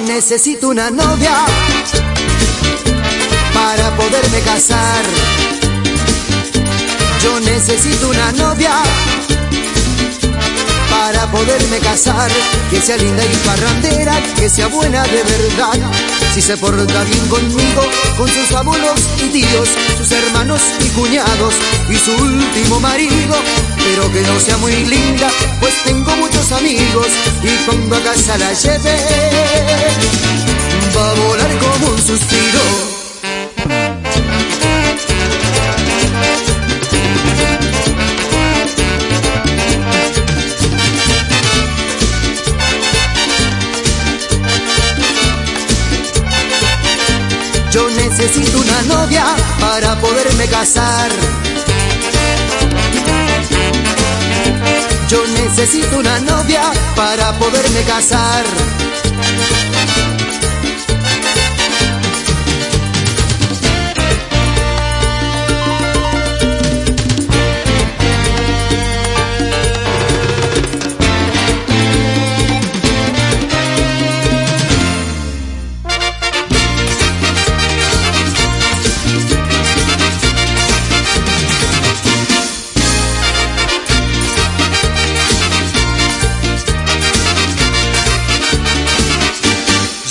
necesito una novia para poderme casar. Yo necesito una novia poderme casar, que sea linda y parrandera, que sea buena de verdad. Si se porta bien conmigo, con sus abuelos y tíos, sus hermanos y cuñados y su último marido, pero que no sea muy linda, pues tengo muchos amigos y cuando a casa la lleve, va a volar como un suspiro. Yo necesito una novia para poderme casar. Yo necesito una novia para poderme casar.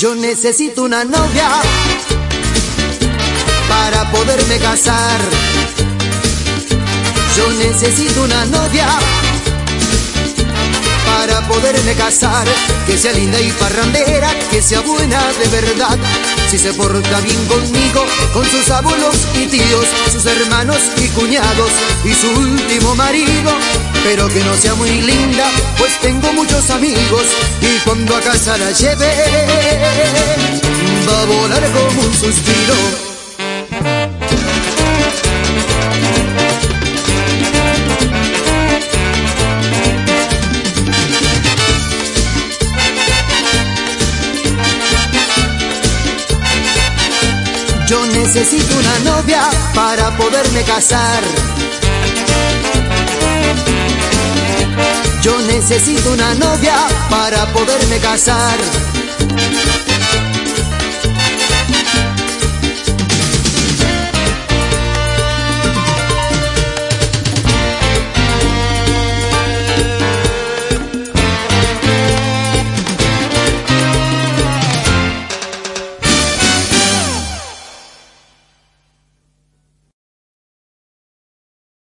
Yo necesito una novia para poderme casar. Yo necesito una novia para poderme casar. Que sea linda y parrandera, que sea buena de verdad. Si se porta bien conmigo, con sus abuelos y tíos, sus hermanos y cuñados y su último marido. Pero que no sea muy linda, pues tengo muchos amigos y cuando a casa la lleve, Yo necesito una novia para poderme casar. Yo necesito una novia para poderme casar.